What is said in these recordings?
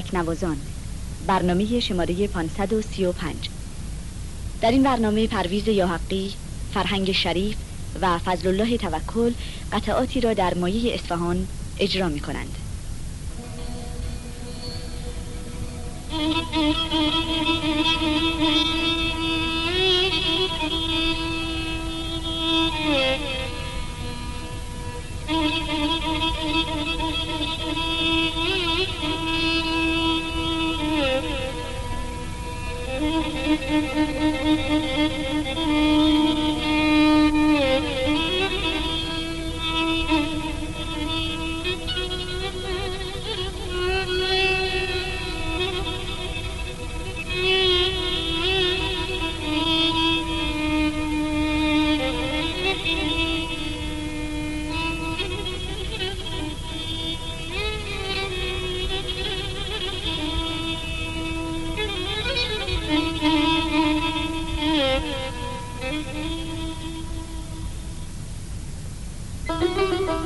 تکنوازان. برنامه شماره 535 در این برنامه پرویز یاحقی، فرهنگ شریف و فضل الله توکل قطعاتی را در مایه اصفهان اجرا می کنند. Mm-hmm. Thank you.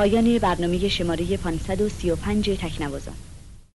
پایان برنامه شماره 535 تکنوازان.